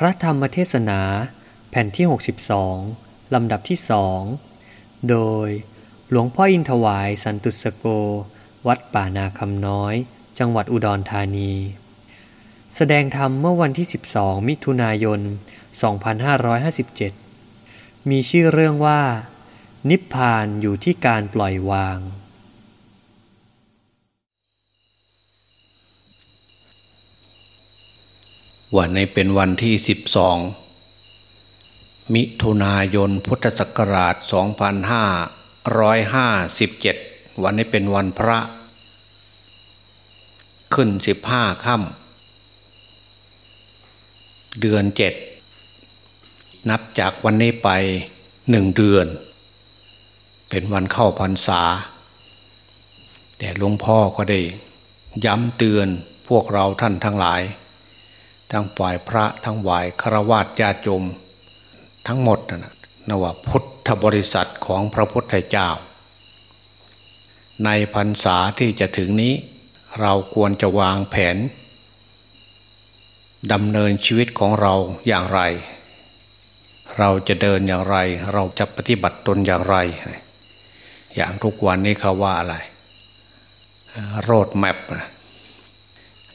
พระธรรมเทศนาแผ่นที่ 62 ลำดับที่สองโดยหลวงพ่ออินทวายสันตุสโก วัดป่านาคำน้อย จังหวัดอุดรธานี แสดงธรรมเมื่อวันที่ 12 มิถุนายน 2557 มีชื่อเรื่องว่า นิพพานอยู่ที่การปล่อยวาง วันนี้เป็นวันที่ 12 มิถุนายนพุทธศักราช 2557 วันนี้เป็นวันพระ ขึ้น 15ค่ำเดือน 7 นับจากวันนี้ไปหนึ่งเดือน เป็นวันเข้าพรรษา แต่หลวงพ่อก็ได้ย้ำเตือนพวกเราท่านทั้งหลาย ทั้งฝ่ายพระทั้งฝ่ายฆราวาสญาติโยมทั้งหมดนะนว่าพุทธบริษัทของพระพุทธเจ้า ในพรรษาที่จะถึงนี้ เราควรจะวางแผนดำเนินชีวิตของเราอย่างไร เราจะเดินอย่างไร เราจะปฏิบัติตนอย่างไร อย่างทุกวันนี้เขาว่าอะไร โรดแมพ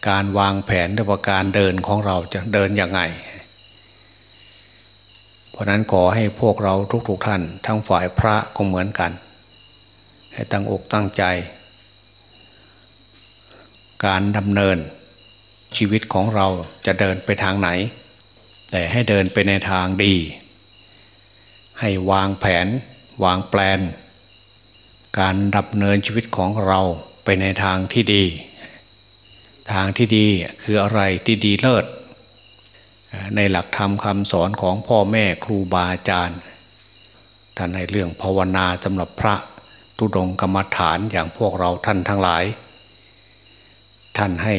การวางแผนหรือว่าการเดินของเราจะเดินยังไง เพราะนั้นขอให้พวกเราทุกๆทท่าน ทั้งฝ่ายพระก็เหมือนกัน ให้ตั้งอกตั้งใจ การดำเนินชีวิตของเราจะเดินไปทางไหน แต่ให้เดินไปในทางดี ให้วางแผน วางแปลน การดำเนินชีวิตของเราไปในทางที่ดี ทางที่ดีคืออะไรที่ดีเลิศ ในหลักธรรมคำสอนของพ่อแม่ครูบาอาจารย์ท่านในเรื่องภาวนาสำหรับพระตุดงกรรมฐานอย่างพวกเราท่านทั้งหลาย ท่านให้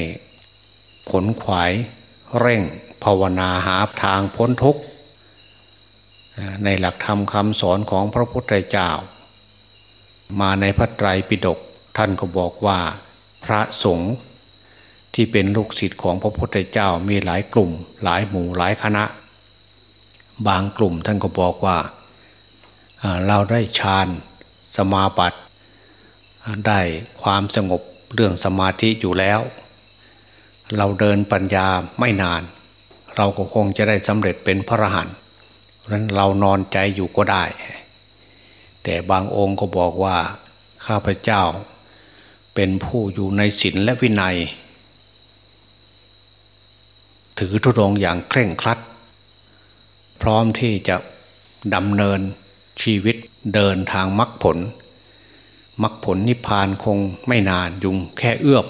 ขนขวายเร่งภาวนาหาทางพ้นทุกข์ในหลักธรรมคำสอนของพระพุทธเจ้า มาในพระไตรปิฎกท่านก็บอกว่าพระสงฆ์ ที่เป็นลูกศิษย์ของพระพุทธเจ้ามีหลายกลุ่ม หลายหมู่หลายคณะ บางกลุ่มท่านก็บอกว่าเราได้ฌานสมาบัติได้ความสงบเรื่องสมาธิอยู่แล้ว เราเดินปัญญาไม่นาน เราก็คงจะได้สำเร็จเป็นพระอรหันต์เพราะนั้นเรานอนใจอยู่ก็ได้ แต่บางองค์ก็บอกว่าข้าพเจ้า เป็นผู้อยู่ในศีลและวินัย ถือธุดงอย่างเคร่งครัด พร้อมที่จะดำเนินชีวิตเดินทางมรรคผลมรรคผลนิพพานคงไม่นานยุงแค่เอื้อม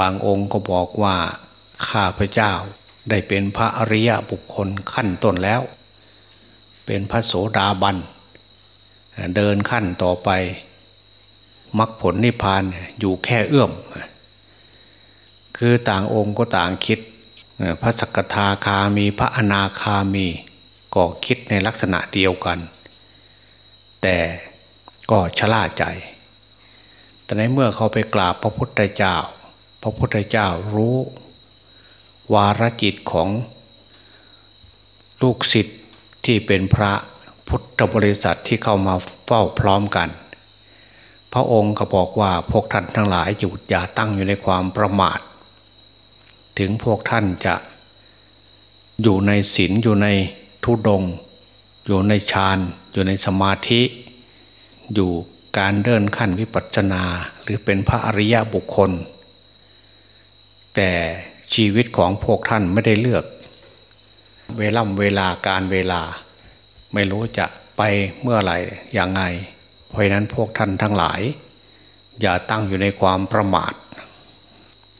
บางองค์ก็บอกว่าข้าพเจ้าได้เป็นพระอริยบุคคลขั้นต้นแล้ว เป็นพระโสดาบัน เดินขั้นต่อไปมรรคผลนิพพานอยู่แค่เอื้อม คือต่างองค์ก็ต่างคิดพระสกทาคามีพระอนาคามีก็คิดในลักษณะเดียวกัน แต่ก็ชะล่าใจ แต่ในเมื่อเขาไปกราบพระพุทธเจ้า พระพุทธเจ้ารู้ วารจิตของลูกศิษย์ที่เป็นพระพุทธบริษัทที่เข้ามาเฝ้าพร้อมกัน พระองค์ก็บอกว่าพวกท่านทั้งหลายหยุดอย่าตั้งอยู่ในความประมาท ถึงพวกท่านจะอยู่ในศีลอยู่ในทุดง อยู่ในฌานอยู่ในสมาธิ อยู่การเดินขั้นวิปัสสนาหรือเป็นพระอริยบุคคล แต่ชีวิตของพวกท่านไม่ได้เลือก เวล่ำเวลาการเวลา ไม่รู้จะไปเมื่อไหร่อย่างไง เพราะนั้นพวกท่านทั้งหลาย อย่าตั้งอยู่ในความประมาท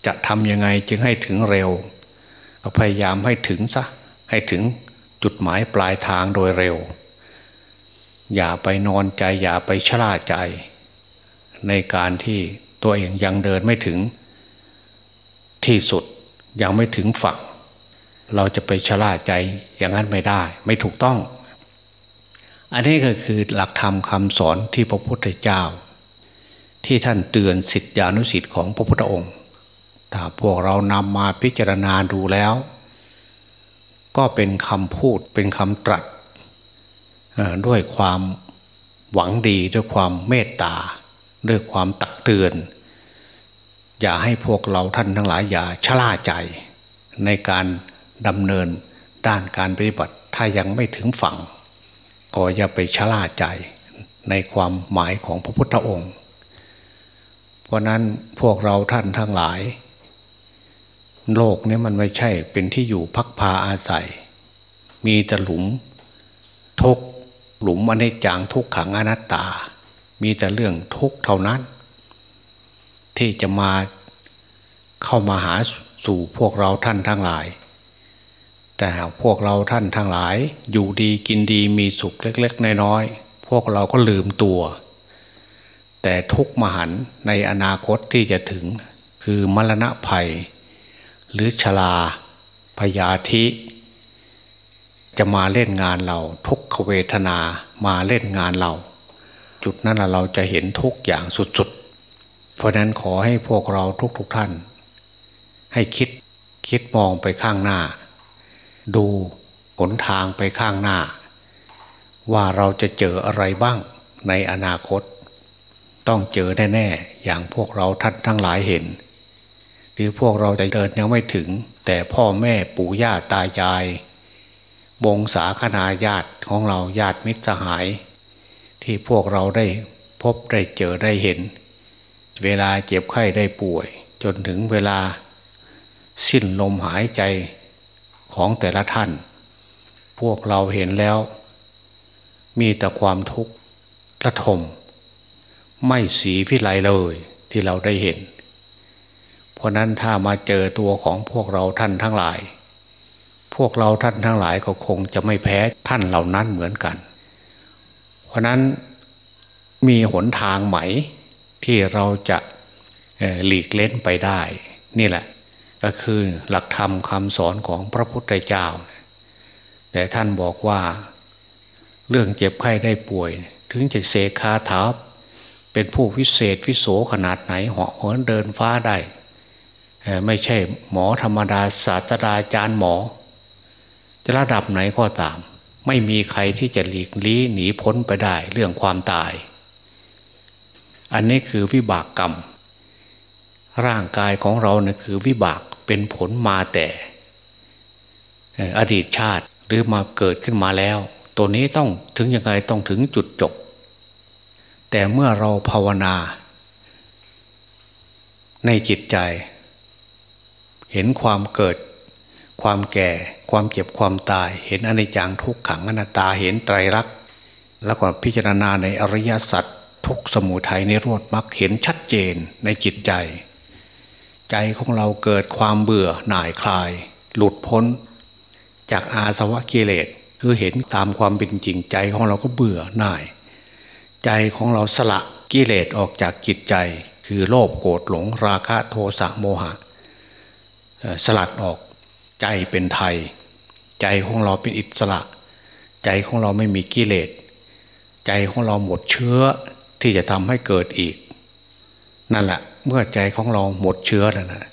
จะทำยังไงจึงให้ถึงเร็วพยายามให้ถึงซะให้ถึงจุดหมายปลายทางโดยเร็ว อย่าไปนอนใจอย่าไปชราใจ ในการที่ตัวเองยังเดินไม่ถึงที่สุดยังไม่ถึงฝั่ง เราจะไปชราใจอย่างนั้นไม่ได้ ไม่ถูกต้อง อันนี้ก็คือหลักธรรมคำสอนที่พระพุทธเจ้า ที่ท่านเตือนสิทธิอนุสิทธิ์ของพระพุทธองค์ ถ้าพวกเรานำมาพิจารณาดูแล้ว ก็เป็นคำพูดเป็นคำตรัสด้วยความหวังดีด้วยความเมตตา ด้วยความตักเตือน อย่าให้พวกเราท่านทั้งหลายอย่าชะล่าใจในการดำเนินด้านการปฏิบัติถ้ายังไม่ถึงฝั่ง ก็อย่าไปชะล่าใจในความหมายของพระพุทธองค์ เพราะนั้นพวกเราท่านทั้งหลาย โลกนี้มันไม่ใช่เป็นที่อยู่พักพาอาศัย มีแต่หลุมทุกหลุมอนิจจังทุกขังอนัตตา มีแต่เรื่องทุกเท่านั้น ที่จะมาเข้ามาหาสู่พวกเราท่านทั้งหลาย แต่พวกเราท่านทั้งหลาย อยู่ดีกินดีมีสุขเล็ก ๆ น้อยๆพวกเราก็ลืมตัว แต่ทุกมหันในอนาคตที่จะถึงคือมรณะภัย หรือชลาพยาธิ จะมาเล่นงานเรา ทุกขเวทนามาเล่นงานเรา จุดนั้นเราจะเห็นทุกอย่างสุดๆ เพราะนั้นขอให้พวกเราทุกๆทท่าน ให้คิดคิดมองไปข้างหน้า ดูหนทางไปข้างหน้า ว่าเราจะเจออะไรบ้างในอนาคต ต้องเจอแน่ๆอย่างพวกเราท่านทั้งหลายเห็น หรือพวกเราจะเดินยังไม่ถึง แต่พ่อแม่ปู่ย่าตายาย วงศาคณาญาติของเราญาติมิตรสหาย ที่พวกเราได้พบได้เจอได้เห็น เวลาเจ็บไข้ได้ป่วย จนถึงเวลา สิ้นลมหายใจของแต่ละท่าน พวกเราเห็นแล้ว มีแต่ความทุกข์ระทม ไม่สีพิไลเลยที่เราได้เห็น ราะนั้นถ้ามาเจอตัวของพวกเราท่านทั้งหลาย พวกเราท่านทั้งหลายก็คงจะไม่แพ้ท่านเหล่านั้นเหมือนกัน เพราะนั้นมีหนทางไหมที่เราจะหลีกเล่นไปได้ นี่แหละ ก็คือหลักธรรมคำสอนของพระพุทธเจ้า แต่ท่านบอกว่า เรื่องเจ็บไข้ได้ป่วย ถึงจะเสกคาถาเป็นผู้วิเศษวิโสขนาดไหนเหาะเหินเดินฟ้าได้ ไม่ใช่หมอธรรมดาศาสตราจารย์หมอ จะระดับไหนก็ตาม ไม่มีใครที่จะหลีกลี้หนีพ้นไปได้เรื่องความตาย อันนี้คือวิบากกรรม ร่างกายของเราเนี่ยคือวิบากเป็นผลมาแต่อดีตชาติหรือมาเกิดขึ้นมาแล้ว ตัวนี้ต้องถึงยังไงต้องถึงจุดจบ แต่เมื่อเราภาวนา ในจิตใจ เห็นความเกิด ความแก่ ความเจ็บความตาย เห็นอนิจจังทุกขังอนัตตาเห็นไตรลักษณ์แล้วก็พิจารณาในอริยสัจทุกสมุทัยในรวดมรรคเห็นชัดเจนในจิตใจ ใจของเราเกิดความเบื่อหน่ายคลาย หลุดพ้น จากอาสวะกิเลสคือเห็นตามความเป็นจริงใจของเราก็เบื่อหน่าย ใจของเราสละกิเลสออกจากจิตใจ คือโลภโกรธหลงราคะโทสะโมหะ สลัดออกใจเป็นไทย ใจของเราเป็นอิสระ ใจของเราไม่มีกิเลสใจของเราหมดเชื้อที่จะทำให้เกิดอีก นั่นแหละเมื่อใจของเราหมดเชื้อแล้วนะ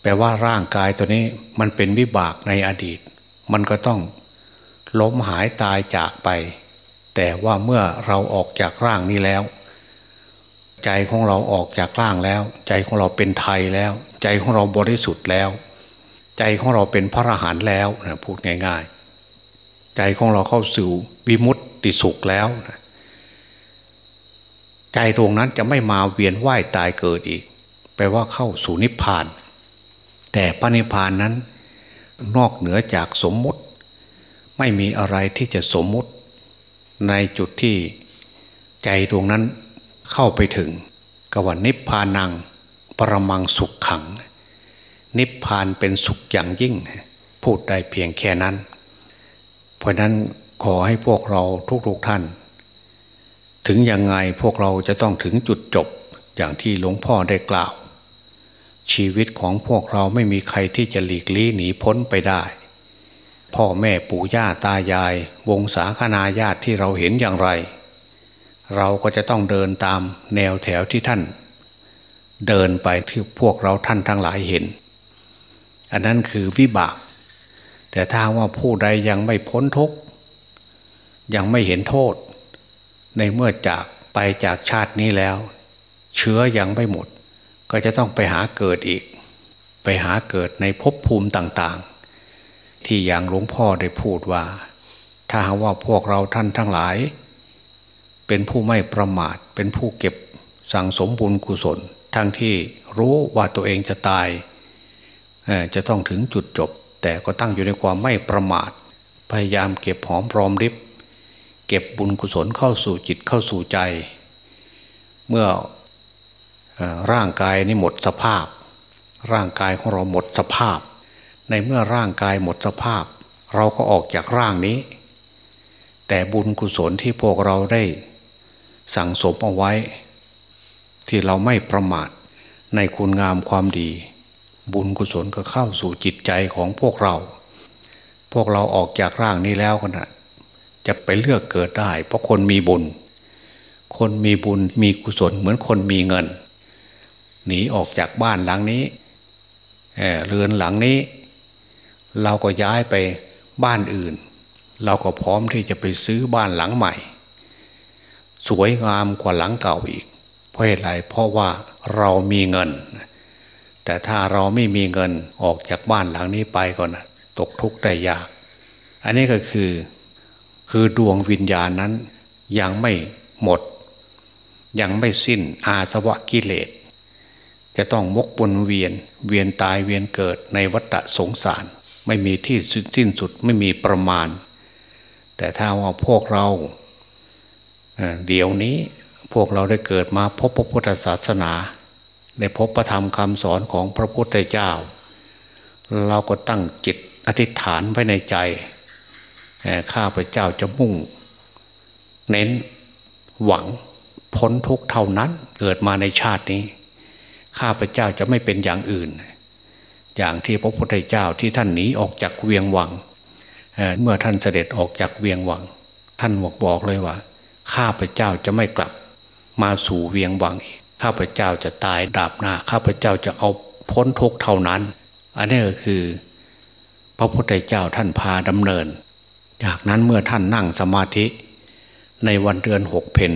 แปลว่าร่างกายตัวนี้มันเป็นวิบากในอดีต มันก็ต้องล้มหายตายจากไป แต่ว่าเมื่อเราออกจากร่างนี้แล้ว ใจของเราออกจากร่างแล้ว ใจของเราเป็นไทยแล้ว ใจของเราบริสุทธิ์แล้ว ใจของเราเป็นพระอรหันต์แล้วนะพูดง่าย ๆ ใจของเราเข้าสู่วิมุตติสุขแล้วนะใจดวงนั้นจะไม่มาเวียนว่ายตายเกิดอีก แปลว่าเข้าสู่นิพพาน แต่พระนิพพานนั้น นอกเหนือจากสมมุติ ไม่มีอะไรที่จะสมมุติ ในจุดที่ใจดวงนั้นเข้าไปถึงกว่านิพพานัง ปรมังสุขขัง นิพพานเป็นสุขอย่างยิ่ง พูดได้เพียงแค่นั้น เพราะนั้นขอให้พวกเราทุกๆทท่าน ถึงยังไงพวกเราจะต้องถึงจุดจบอย่างที่หลวงพ่อได้กล่าว ชีวิตของพวกเราไม่มีใครที่จะหลีกลี่หนีพ้นไปได้ พ่อแม่ปู่ย่าตายาย วงศาคณาญาติที่เราเห็นอย่างไร เราก็จะต้องเดินตามแนวแถวที่ท่าน เดินไปที่พวกเราท่านทั้งหลายเห็น อันนั้นคือวิบาก แต่ถ้าว่าผู้ใดยังไม่พ้นทุกยังไม่เห็นโทษ ในเมื่อจากไปจากชาตินี้แล้ว เชื้อยังไม่หมด ก็จะต้องไปหาเกิดอีก ไปหาเกิดในภพภูมิต่างๆ ที่อย่างหลวงพ่อได้พูดว่า ถ้าหาว่าพวกเราท่านทั้งหลาย เป็นผู้ไม่ประมาทเป็นผู้เก็บสั่งสมบุญกุศล ทั้งที่รู้ว่าตัวเองจะตายจะต้องถึงจุดจบ แต่ก็ตั้งอยู่ในความไม่ประมาท พยายามเก็บหอมรอมริบ เก็บบุญกุศลเข้าสู่จิตเข้าสู่ใจ เมื่อร่างกายนี้หมดสภาพ ร่างกายของเราหมดสภาพ ในเมื่อร่างกายหมดสภาพ เราก็ออกจากร่างนี้ แต่บุญกุศลที่พวกเราได้สั่งสมเอาไว้ ที่เราไม่ประมาทในคุณงามความดี บุญกุศลก็เข้าสู่จิตใจของพวกเรา พวกเราออกจากร่างนี้แล้วกันนะจะไปเลือกเกิดได้ เพราะคนมีบุญ คนมีบุญมีกุศลเหมือนคนมีเงิน หนีออกจากบ้านหลังนี้เเรือนหลังนี้ เราก็ย้ายไปบ้านอื่น เราก็พร้อมที่จะไปซื้อบ้านหลังใหม่ สวยงามกว่าหลังเก่าอีก เพราะเหตุไรเพราะว่าเรามีเงิน แต่ถ้าเราไม่มีเงินออกจากบ้านหลังนี้ไปก่อนนะตกทุกข์ได้ยาก อันนี้ก็คือคือดวงวิญญาณนั้นยังไม่หมด ยังไม่สิ้นอาสวะกิเลส จะต้องมกบนเวียนเวียนตายเวียนเกิดในวัฏสงสาร ไม่มีที่สิ้นสุดไม่มีประมาณ แต่ถ้าว่าพวกเราเดี๋ยวนี้ พวกเราได้เกิดมาพบพระพุทธศาสนาได้พบประธรรมคำสอนของพระพุทธเจ้า เราก็ตั้งจิตอธิษฐานไว้ในใจข้าพเจ้าจะมุ่ง เน้นหวังพ้นทุกเท่านั้นเกิดมาในชาตินี้ ข้าพเจ้าจะไม่เป็นอย่างอื่น อย่างที่พระพุทธเจ้าที่ท่านหนีออกจากเวียงวังเเมื่อท่านเสด็จออกจากเวียงวัง ท่านบอกบอกเลยว่า ข้าพเจ้าจะไม่กลับ มาสู่เวียงวังอีกข้าพเจ้าจะตายดาบหน้า ข้าพเจ้าจะเอาพ้นทุกเท่านั้น อันนี้ก็คือ พระพุทธเจ้าท่านพาดำเนิน จากนั้นเมื่อท่านนั่งสมาธิ ในวันเดือนหกเพน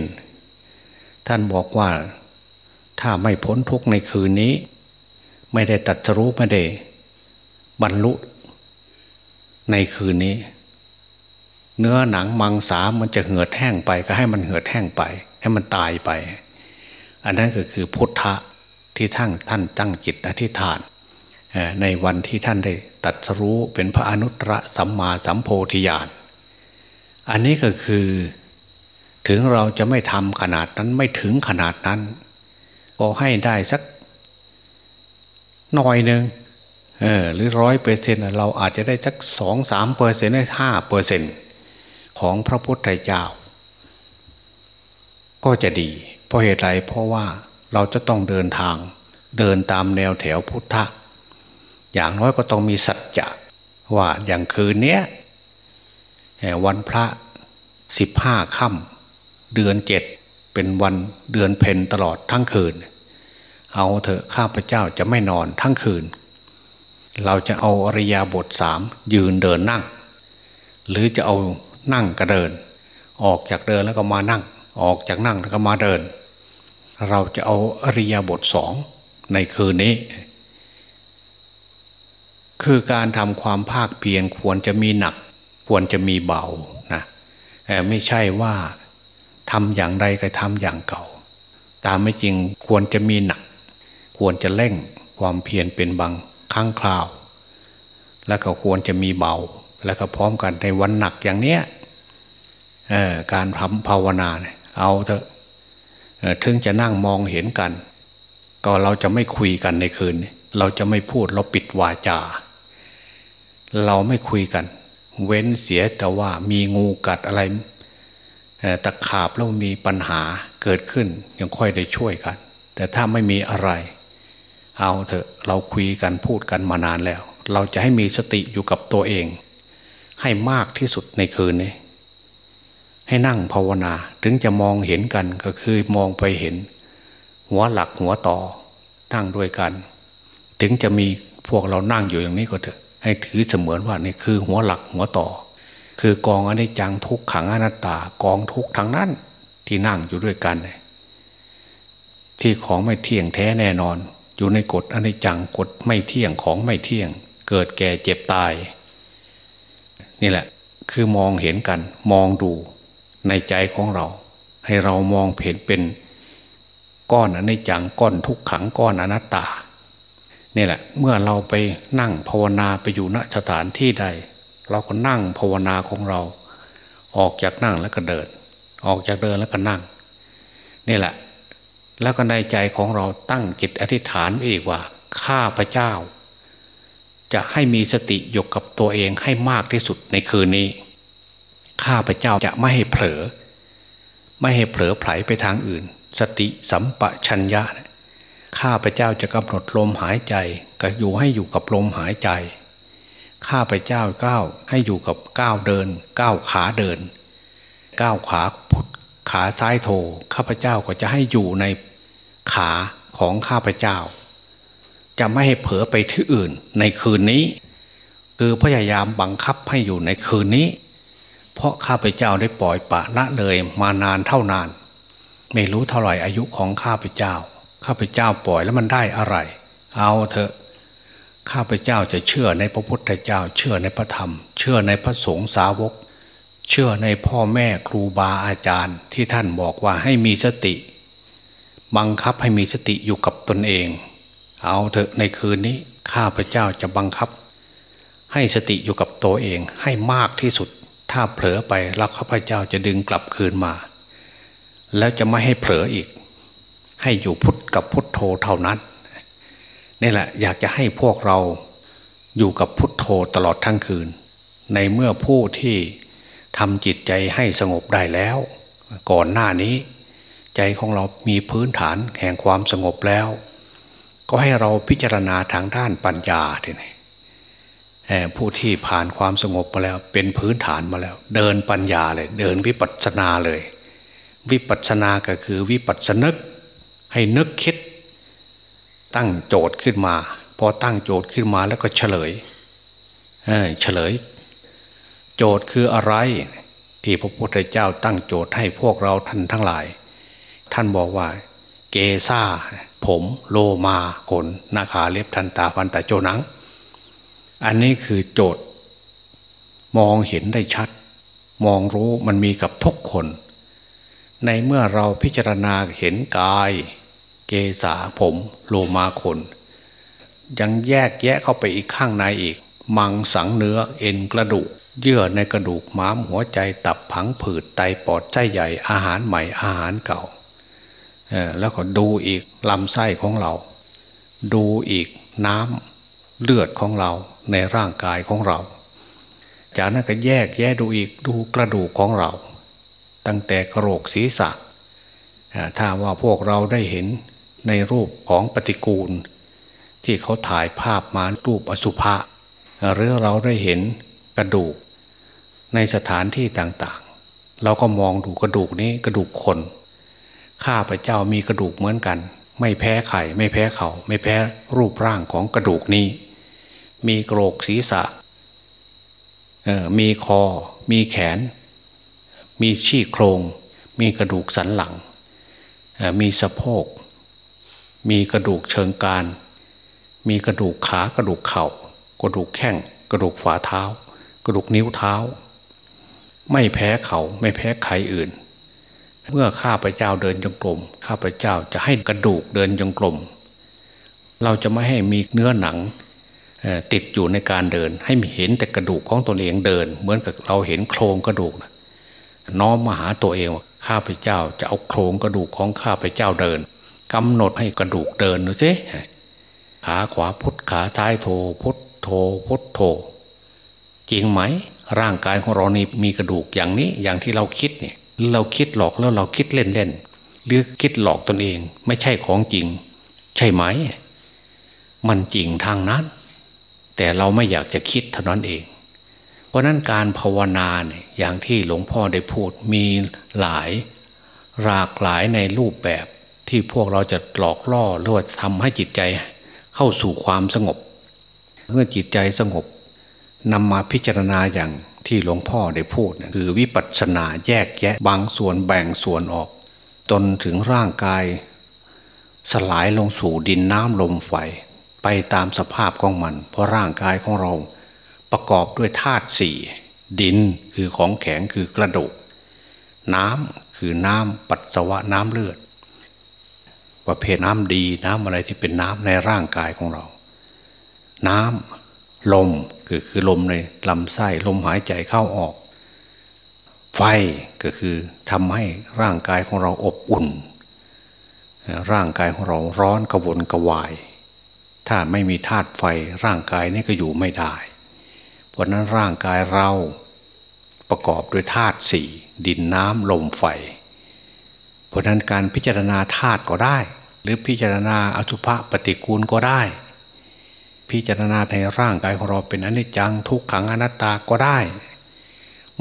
ท่านบอกว่าถ้าไม่พ้นทุกในคืนนี้ ไม่ได้ตัดสรู้ไม่ได้บรรลุในคืนนี้ เนื้อหนังมังสามันจะเหือดแห้งไปก็ให้มันเหือดแห้งไป ให้มันตายไป อันนั้นก็คือพุทธะที่ท่านท่านตั้งจิตอธิษฐานในวันที่ท่านได้ตัดรู้เป็นพระอนุตตรสัมมาสัมโพธิญาณอันนี้ก็คือ ถึงเราจะไม่ทำขนาดนั้นไม่ถึงขนาดนั้น ก็ให้ได้สักหน่อยหนึ่งเออหรือร้อยเปอร์เซ็นต์เราอาจจะได้สักสองสามเปอร์เซ็นต์ได้ห้าเปอร์เซ็นต์ของพระพุทธเจ้า ก็จะดี เพราะเหตุไรเพราะว่าเราจะต้องเดินทาง เดินตามแนวแถวพุทธะอย่างน้อยก็ต้องมีสัจจะว่าอย่างคืนนี้วันพระสิบห้าค่ำเดือนเจ็ดเป็นวันเดือนเพนตลอดทั้งคืน เอาเถอะข้าพเจ้าจะไม่นอนทั้งคืน เราจะเอาอริยาบทสามยืนเดินนั่ง หรือจะเอานั่งกระเดิน ออกจากเดินแล้วก็มานั่ง ออกจากนั่งแล้วก็มาเดิน เราจะเอาอริยบทสองในคืนนี้ คือการทำความภาคเพียรควรจะมีหนัก ควรจะมีเบานะไม่ใช่ว่าทำอย่างใดก็ทำอย่างเก่า ตามไม่จริงควรจะมีหนัก ควรจะเร่งความเพียรเป็นบางครั้งคราว แล้วก็ควรจะมีเบา แล้วก็พร้อมกันในวันหนักอย่างเนี้ยการทำภาวนาเนี่ย เอาเถอะถึงจะนั่งมองเห็นกัน ก็เราจะไม่คุยกันในคืน เราจะไม่พูดเราปิดวาจา เราไม่คุยกัน เว้นเสียแต่ว่ามีงูกัดอะไรตะขาบแล้วมีปัญหาเกิดขึ้นยังค่อยได้ช่วยกัน แต่ถ้าไม่มีอะไร เอาเถอะเราคุยกันพูดกันมานานแล้ว เราจะให้มีสติอยู่กับตัวเอง ให้มากที่สุดในคืนนี้ ให้นั่งภาวนา ถึงจะมองเห็นกันก็คือมองไปเห็น หัวหลักหัวต่อนั่งด้วยกัน ถึงจะมีพวกเรานั่งอยู่อย่างนี้ก็เถอะให้ถือเสมือนว่านี่คือหัวหลักหัวต่อ คือกองอนิจจังทุกขังอนัตตากองทุกทางนั้นที่นั่งอยู่ด้วยกันที่ของไม่เที่ยงแท้แน่นอน อยู่ในกฎอนิจจังกฎไม่เที่ยงของไม่เที่ยง เกิดแก่เจ็บตาย นี่แหละ คือมองเห็นกัน มองดู ในใจของเรา ให้เรามองเห็นเป็นก้อนอนิจจังก้อนทุกขังก้อนอนัตตานี่แหละเมื่อเราไปนั่งภาวนาไปอยู่ณสถานที่ใด เราก็นั่งภาวนาของเรา ออกจากนั่งแล้วก็เดิน ออกจากเดินแล้วก็นั่งนี่แหละ แล้วก็ในใจของเราตั้งจิตอธิษฐานอีกว่าข้าพระเจ้า จะให้มีสติอยู่กับตัวเองให้มากที่สุดในคืนนี้ ข้าพเจ้าจะไม่ให้เผลอ ไม่ให้เผลอไผลไปทางอื่น สติสัมปชัญญะ ข้าพเจ้าจะกำหนดลมหายใจก็อยู่ให้อยู่กับลมหายใจ ข้าพเจ้าก้าวให้อยู่กับก้าวเดิน ก้าวขาเดิน ก้าวขาพุทขาซ้ายโถข้าพเจ้าก็จะให้อยู่ในขาของข้าพเจ้า จะไม่ให้เผลอไปที่อื่นในคืนนี้ คือพยายามบังคับให้อยู่ในคืนนี้ เพราะข้าพเจ้าได้ปล่อยปะละเลยมานานเท่านาน ไม่รู้เท่าไหร่อายุของข้าพเจ้า ข้าพเจ้าปล่อยแล้วมันได้อะไร เอาเถอะ ข้าพเจ้าจะเชื่อในพระพุทธเจ้า เชื่อในพระธรรม เชื่อในพระสงฆ์สาวก เชื่อในพ่อแม่ครูบาอาจารย์ที่ท่านบอกว่าให้มีสติ บังคับให้มีสติอยู่กับตนเอง เอาเถอะในคืนนี้ข้าพเจ้าจะบังคับ ให้สติอยู่กับตัวเองให้มากที่สุด ถ้าเผลอไปแล้วข้าพเจ้าจะดึงกลับคืนมา แล้วจะไม่ให้เผลออีก ให้อยู่พุทธกับพุทโธเท่านั้นนี่แหละอยากจะให้พวกเราอยู่กับพุทโธตลอดทั้งคืน ในเมื่อผู้ที่ทำจิตใจให้สงบได้แล้ว ก่อนหน้านี้ ใจของเรามีพื้นฐานแห่งความสงบแล้ว ก็ให้เราพิจารณาทางด้านปัญญาทีนี้ ผู้ที่ผ่านความสงบมาแล้ว เป็นพื้นฐานมาแล้ว เดินปัญญาเลย เดินวิปัสสนาเลย วิปัสสนาก็คือวิปัสสนึกให้นึกคิด ตั้งโจทย์ขึ้นมา พอตั้งโจทย์ขึ้นมาแล้วก็เฉลยเเฉลย โจทย์คืออะไร ที่พระพุทธเจ้าตั้งโจทย์ให้พวกเราท่านทั้งหลาย ท่านบอกว่า เกซาผม โลมาขนนาขาเล็บทันตาฟันตาโจนัง อันนี้คือโจทย์ มองเห็นได้ชัด มองรู้มันมีกับทุกคน ในเมื่อเราพิจารณาเห็นกาย เกษาผมโลมาขน ยังแยกแยะเข้าไปอีกข้างในอีก มังสังเนื้อเอ็นกระดูก เยื่อในกระดูกม้ามหัวใจตับผังผืดไตปอดใจใหญ่อาหารใหม่อาหารเก่าแล้วก็ดูอีกลำไส้ของเรา ดูอีกน้ำเลือดของเรา ในร่างกายของเรา จากนั้นก็แยกแยะดูอีกดูกระดูกของเรา ตั้งแต่กระโหลกศีรษะ ถ้าว่าพวกเราได้เห็นในรูปของปฏิกูล ที่เขาถ่ายภาพมารูปอสุภะหรือเราได้เห็นกระดูก ในสถานที่ต่างๆ เราก็มองดูกระดูกนี้กระดูกคนข้าพเจ้ามีกระดูกเหมือนกัน ไม่แพ้ไข่ไม่แพ้เขา ไม่แพ้รูปร่างของกระดูกนี้ มีโกรกศีรษะมีคอ มีแขน มีชี้โครง มีกระดูกสันหลัง มีสะโพก มีกระดูกเชิงการ มีกระดูกขากระดูกเขา่า กระดูกแข้ง กระดูกฝ่าเท้า กระดูกนิ้วเท้า ไม่แพ้เขาไม่แพ้ใครอื่น เมื่อข้าพเจ้าเดินจงกรมข้าพเจ้าจะให้กระดูกเดินจงกรมเราจะไม่ให้มีเนื้อหนัง ติดอยู่ในการเดิน ให้เห็นแต่กระดูกของตนเองเดิน เหมือนกับเราเห็นโครงกระดูกน้อมมาหาตัวเองข้าพเจ้าจะเอาโครงกระดูกของข้าพเจ้าเดินกำหนดให้กระดูกเดินดูสิขาขวาพุทขาซ้ายโถพุทโถพุทโถจริงไหม ร่างกายของเรานี่มีกระดูกอย่างนี้อย่างที่เราคิดเนี่ยเราคิดหลอกแล้วเราคิดเล่นเล่นหรือคิดหลอกตนเองไม่ใช่ของจริง ใช่ไหม มันจริงทางนั้น แต่เราไม่อยากจะคิดเท่านั้นเอง เพราะนั้นการภาวนาเนี่ยอย่างที่หลวงพ่อได้พูดมีหลายหลากหลายในรูปแบบที่พวกเราจะหลอกล่อหรือว่าทำให้จิตใจเข้าสู่ความสงบ เมื่อจิตใจสงบนำมาพิจารณาอย่างที่หลวงพ่อได้พูดนะคือวิปัสสนาแยกแยะบางส่วนแบ่งส่วนออก จนถึงร่างกาย สลายลงสู่ดินน้ำลมไฟ ไปตามสภาพของมัน เพราะร่างกายของเราประกอบด้วยธาตุสี่ดินคือของแข็งคือกระดูกน้ำคือน้ำปัสสาวะน้ำเลือด ประเภทน้ำดีน้ำอะไรที่เป็นน้ำในร่างกายของเรา น้ำลมคือคือลมในลำไส้ลมหายใจเข้าออก ไฟก็คือทำให้ร่างกายของเราอบอุ่น ร่างกายของเราร้อนกระวนกระวาย ถ้าไม่มีธาตุไฟร่างกายนี่ก็อยู่ไม่ได้ เพราะนั้นร่างกายเราประกอบด้วยธาตุสี่ดินน้ำลมไฟ เพราะนั้นการพิจารณาธาตุก็ได้ หรือพิจารณาอสุภะปฏิกูลก็ได้ พิจารณาในร่างกายของเราเป็นอนิจจังทุกขังอนัตตาก็ได้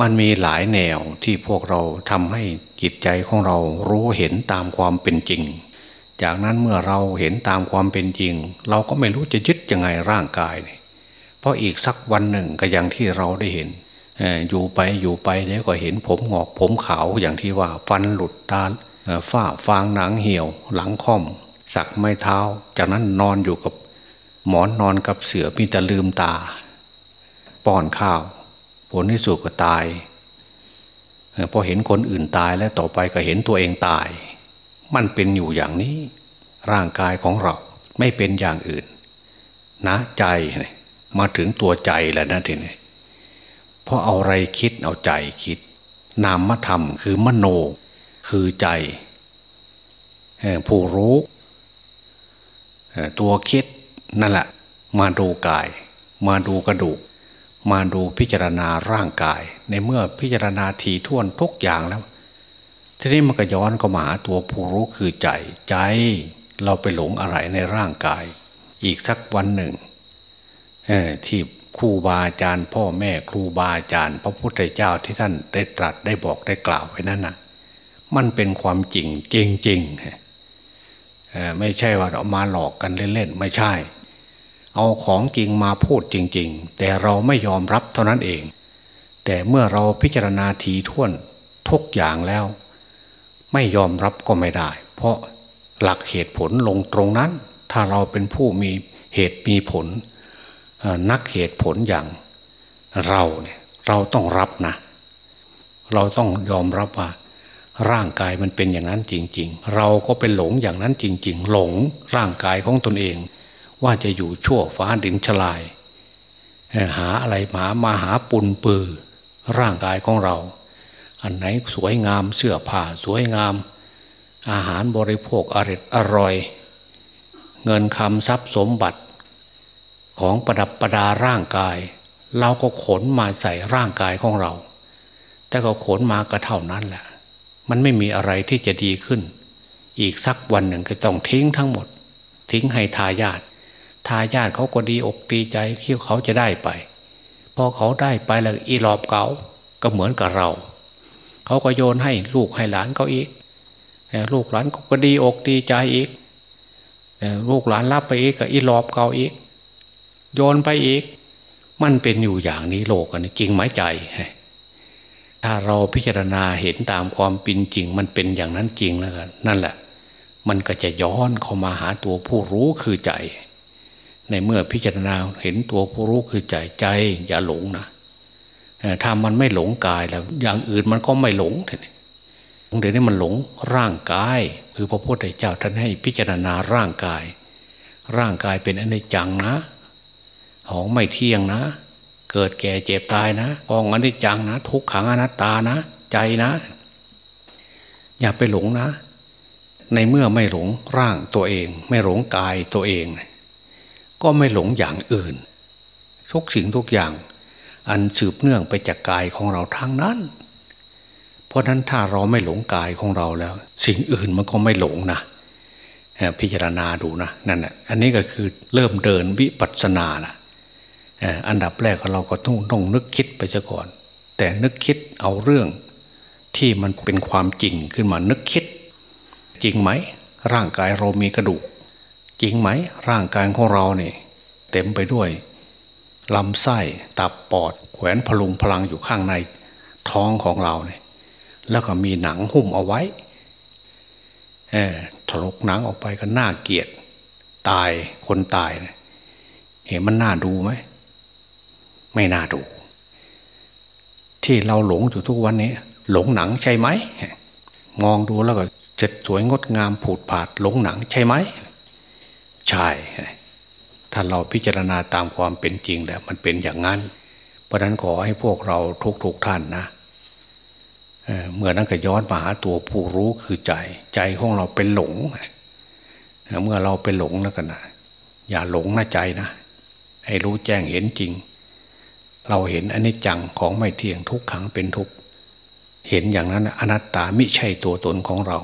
มันมีหลายแนวที่พวกเราทำให้จิตใจของเรารู้เห็นตามความเป็นจริง จากนั้นเมื่อเราเห็นตามความเป็นจริง เราก็ไม่รู้จะยึดยังไงร่างกายเนี่ยเพราะอีกสักวันหนึ่งก็อย่างที่เราได้เห็นอยู่ไปอยู่ไปเดี๋ยวก็เห็นผมงอกผมขาวอย่างที่ว่าฟันหลุดตาฝ้าฟางหนังเหี่ยว หลังค่อม สักไม่เท้า จากนั้นนอนอยู่กับหมอนนอนกับเสือมีแต่ลืมตา ป้อนข้าว ผลที่สุดก็ตายพอเห็นคนอื่นตายแล้วต่อไปก็เห็นตัวเองตาย มันเป็นอยู่อย่างนี้ ร่างกายของเราไม่เป็นอย่างอื่น นะใจมาถึงตัวใจแล้วนะทีนี้เพราะเอาอะไรคิดเอาใจคิด นามธรรมคือมโนคือใจผู้รู้ตัวคิดนั่นแหละมาดูกาย มาดูกระดูก มาดูพิจารณาร่างกาย ในเมื่อพิจารณาทีท่วนทุกอย่างแล้ว ทีนี้มันก็ย้อนเข้ามาหาตัวผู้รู้คือใจใจ เราไปหลงอะไรในร่างกาย อีกสักวันหนึ่งที่ครูบาอาจารย์พ่อแม่ครูบาอาจารย์ พระพุทธเจ้าที่ท่านได้ตรัสได้บอกได้กล่าวไว้นั่นนะมันเป็นความจริงจริงจริงไม่ใช่ว่าเอามาหลอกกันเล่นๆไม่ใช่ เอาของจริงมาพูดจริง ๆ แต่เราไม่ยอมรับเท่านั้นเอง แต่เมื่อเราพิจารณาทีท่วนทุกอย่างแล้ว ไม่ยอมรับก็ไม่ได้ เพราะหลักเหตุผลลงตรงนั้น ถ้าเราเป็นผู้มีเหตุมีผล นักเหตุผลอย่างเราเนี่ยเราต้องรับนะ เราต้องยอมรับว่า ร่างกายมันเป็นอย่างนั้นจริง ๆ เราก็เป็นหลงอย่างนั้นจริง ๆ หลงร่างกายของตนเอง ว่าจะอยู่ชั่วฟ้าดินชลาย หาอะไรหามาหาปุนปือ ร่างกายของเรา อันไหนสวยงามเสื้อผ้าสวยงาม อาหารบริโภคอร่อยอร่อย เงินคำทรัพย์สมบัติของประดับประดาร่างกาย เราก็ขนมาใส่ร่างกายของเรา แต่ก็ขนมาก็เท่านั้นแหละ มันไม่มีอะไรที่จะดีขึ้น อีกสักวันหนึ่งก็ต้องทิ้งทั้งหมด ทิ้งให้ทายาททายาทเขาก็ดีอกดีใจที่เขาจะได้ไป พอเขาได้ไปแล้วอีหลอบเก่าก็เหมือนกับเรา เขาก็โยนให้ลูกให้หลานเขาอีกลูกหลานก็ดีอกดีใจอีกลูกหลานรับไปอีกก็อีหลอบเก่าอีก โยนไปอีก มันเป็นอยู่อย่างนี้โลกอันนี้จริงไหมใจ ถ้าเราพิจารณาเห็นตามความเป็นจริง มันเป็นอย่างนั้นจริงแล้วกันนั่นแหละ มันก็จะย้อนเข้ามาหาตัวผู้รู้คือใจ ในเมื่อพิจารณาเห็นตัวผู้รู้คือใจใจอย่าหลงนะ ถ้ามันไม่หลงกายแล้ว อย่างอื่นมันก็ไม่หลงเดี๋ยวนี้มันหลงร่างกาย คือพระพุทธเจ้าท่านให้พิจารณาร่างกาย ร่างกายเป็นอนิจจังนะ ของไม่เที่ยงนะ เกิดแก่เจ็บตายนะของอนิจจังนะ ทุกขังอนัตตานะ ใจนะ อย่าไปหลงนะ ในเมื่อไม่หลงร่างตัวเอง ไม่หลงกายตัวเอง ก็ไม่หลงอย่างอื่น ทุกสิ่งทุกอย่าง อันสืบเนื่องไปจากกายของเราทางนั้น เพราะนั้นถ้าเราไม่หลงกายของเราแล้ว สิ่งอื่นมันก็ไม่หลงนะพิจารณาดูนะนั่นแหละอันนี้ก็คือเริ่มเดินวิปัสสนาละอันดับแรกเราก็ต้องต้องนึกคิดไปซะก่อน แต่นึกคิดเอาเรื่องที่มันเป็นความจริงขึ้นมานึกคิด จริงไหม ร่างกายเรามีกระดูก จริงไหมร่างกายของเราเนี่ยเต็มไปด้วย ลำไส้ตับปอดแขวนพลุงพลังอยู่ข้างในท้องของเราเนี่ยแล้วก็มีหนังหุ้มเอาไว้เออถลกหนังออกไปก็น่าเกลียดตายคนตายเนี่ยเห็นมันน่าดูไหมไม่น่าดู ที่เราหลงอยู่ทุกวันนี้ หลงหนังใช่ไหมมองดูแล้วก็เจ็ดสวยงดงามผูดผาดหลงหนังใช่ไหมใช่ ถ้าเราพิจารณาตามความเป็นจริงแล้วมันเป็นอย่างนั้น เพราะนั้นขอให้พวกเราทุกๆทท่านนะเเมื่อนั้นก็ย้อนมาหาตัวผู้รู้คือใจ ใจของเราเป็นหลง เมื่อเราเป็นหลงแล้วกันนะอย่าหลงนะใจนะ ให้รู้แจ้งเห็นจริง เราเห็นอนิจจังของไม่เที่ยงทุกขังเป็นทุกเห็นอย่างนั้นอนัตตาไม่ใช่ตัวตนของเรา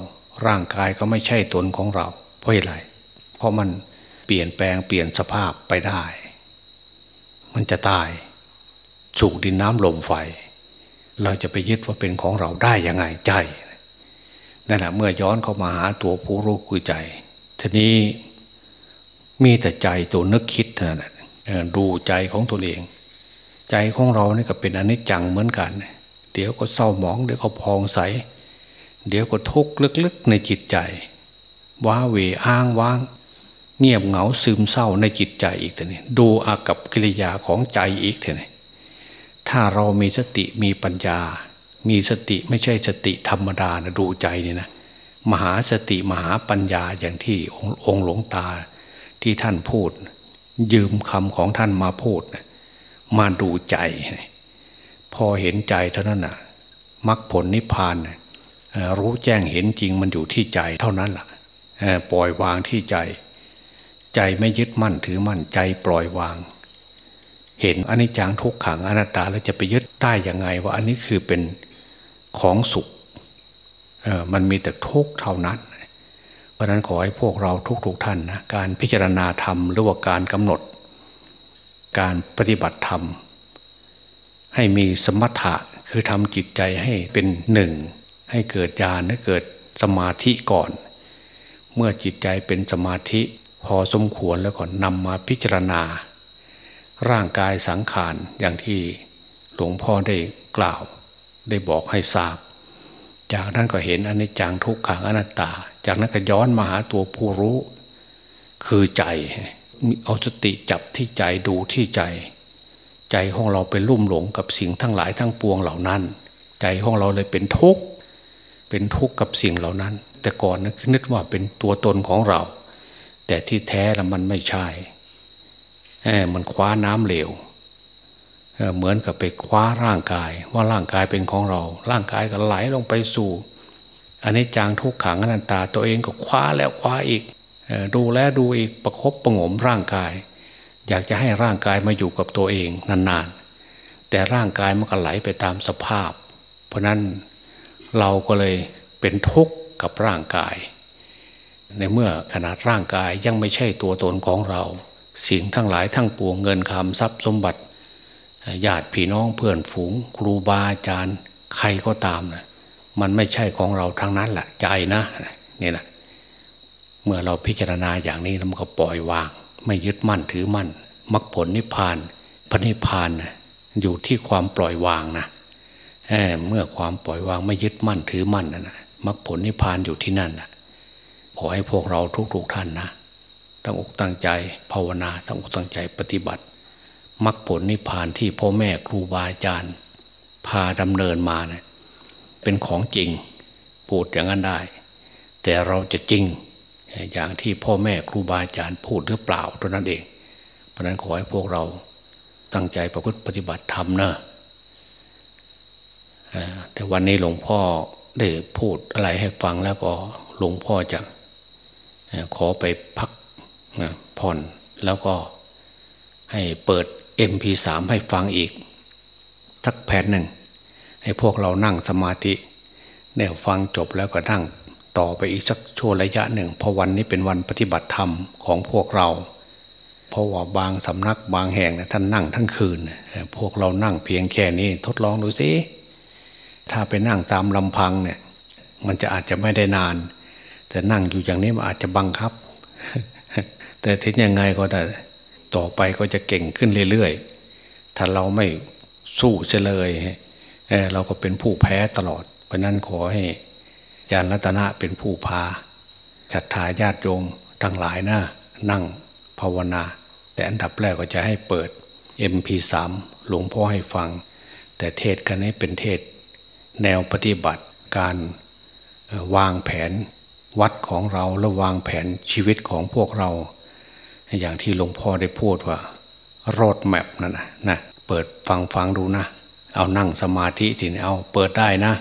ร่างกายก็ไม่ใช่ตนของเรา เพราะอะไรเพราะมัน ปลี่ยนแปลงเปลี่ยนสภาพไปได้ มันจะตายสูกดินน้ำลมไฟ เราจะไปยึดว่าเป็นของเราได้ยังไงใจนั่นแหละเมื่อย้อนเข้ามาหาตัวผู้รู้คือใจ ทีนี้มีแต่ใจตัวนึกคิดเท่านั้นดูใจของตัวเอง ใจของเรานี่ก็เป็นอนิจจังเหมือนกัน เดี๋ยวก็เศร้าหมอง เดี๋ยวก็พองใส เดี๋ยวก็ทุกข์ลึกๆในจิตใจ ว้าเวอ้างว้าง เงียบเหงาซึมเศร้าในจิตใจอีกแต่นี่ดูอากับกิริยาของใจอีกแต่นี่ถ้าเรามีสติมีปัญญา มีสติไม่ใช่สติธรรมดานะดูใจนี่นะมหาสติมหาปัญญาอย่างที่องค์หลวงตาที่ท่านพูด ยืมคำของท่านมาพูดมาดูใจ พอเห็นใจเท่านั้นน่ะมรรคผลนิพพานรู้แจ้งเห็นจริงมันอยู่ที่ใจเท่านั้นล่ะปล่อยวางที่ใจ ใจไม่ยึดมั่นถือมั่นใจปล่อยวาง เห็นอนิจจังทุกขังอนัตตาแล้วจะไปยึดได้ยังไง ว่าอันนี้คือเป็นของสุขมันมีแต่ทุกข์เท่านั้น เพราะนั้นขอให้พวกเราทุกๆทท่านนะการพิจารณาธรรมหรือว่าการกำหนด การปฏิบัติธรรม ให้มีสมถะคือทำจิตใจให้เป็นหนึ่ง ให้เกิดญาณให้เกิดสมาธิก่อน เมื่อจิตใจเป็นสมาธิ พอสมควรแล้วก่อนนำมาพิจารณา ร่างกายสังขารอย่างที่หลวงพ่อได้กล่าว ได้บอกให้ทราบ จากนั้นก็เห็นอนิจจังทุกขังอนัตตา จากนั้นก็ย้อนมาหาตัวผู้รู้ คือใจเอาสติจับที่ใจดูที่ใจ ใจของเราเป็นลุ่มหลงกับสิ่งทั้งหลายทั้งปวงเหล่านั้น ใจของเราเลยเป็นทุกข์เป็นทุกข์กับสิ่งเหล่านั้น แต่ก่อนนะนึกว่าเป็นตัวตนของเรา แต่ที่แท้แล้วมันไม่ใช่มันคว้าน้ำเหลวเหมือนกับไปคว้าร่างกาย ว่าร่างกายเป็นของเรา ร่างกายก็ไหลลงไปสู่อันนี้จางทุกขังอนันตา ตัวเองก็คว้าแล้วคว้าอีกดูแลดูอีกประครบประงมร่างกาย อยากจะให้ร่างกายมาอยู่กับตัวเองนานๆ แต่ร่างกายมันก็ไหลไปตามสภาพ เพราะนั้นเราก็เลยเป็นทุกข์กับร่างกาย ในเมื่อขนาดร่างกายยังไม่ใช่ตัวตนของเรา สิ่งทั้งหลายทั้งปวงเงินคำทรัพย์สมบัติญาติพี่น้องเพื่อนฝูง ครูบาอาจารย์ใครก็ตามนะมันไม่ใช่ของเราทั้งนั้นแหละใจนะนี่แหละเมื่อเราพิจารณาอย่างนี้แล้วมันก็ปล่อยวาง ไม่ยึดมั่นถือมั่นมรรคผลนิพพานพระนิพพานนะอยู่ที่ความปล่อยวางนะเเมื่อความปล่อยวางไม่ยึดมั่นถือมั่นนะมรรคผลนิพพานอยู่ที่นั่นนะ อให้พวกเราทุกๆทท่านนะตั้งอกตั้งใจภาวนาตั้งอกตั้งใจปฏิบัติมรรคผลนิพพานที่พ่อแม่ครูบาอาจารย์พาดำเนินมาเนะเป็นของจริงพูดอย่างนั้นได้ แต่เราจะจริงอย่างที่พ่อแม่ครูบาอาจารย์พูดหรือเปล่าตัวนั้นเอง เพราะนั้นขอให้พวกเราตั้งใจประพฤติปฏิบัติธรรมนะแต่วันนี้หลวงพ่อได้พูดอะไรให้ฟังแล้วก็หลวงพ่อจะ ขอไปพักผ่อนแล้วก็ให้เปิด MP3 ให้ฟังอีก สักแผ่นหนึ่ง ให้พวกเรานั่งสมาธิเนี่ยฟังจบแล้วก็นั่งต่อไปอีกสักช่วงระยะหนึ่งเพราะวันนี้เป็นวันปฏิบัติธรรมของพวกเรา เพราะว่าบางสำนักบางแห่งนะท่านนั่งทั้งคืน พวกเรานั่งเพียงแค่นี้ทดลองดูสิถ้าไปนั่งตามลำพังเนี่ยมันจะอาจจะไม่ได้นาน แต่นั่งอยู่อย่างนี้มันอาจจะบังคับ แต่ทิ้งยังไงก็แต่ต่อไปก็จะเก่งขึ้นเรื่อยๆ ถ้าเราไม่สู้เฉลยเเราก็เป็นผู้แพ้ตลอด เพราะนั้นขอให้อาจารย์รัตนะเป็นผู้พาศรัทธาญาติโยมทั้งหลายนะนั่งภาวนา แต่อันดับแรกก็จะให้เปิด MP3 หลวงพ่อให้ฟัง แต่เทศกันนี้เป็นเทศ แนวปฏิบัติการวางแผน วัดของเราและวางแผนชีวิตของพวกเรา อย่างที่หลวงพ่อได้พูดว่า โรดแมพนั่นนะนะเปิดฟังฟังดูนะ เอานั่งสมาธิทีนี้เอาเปิดได้นะ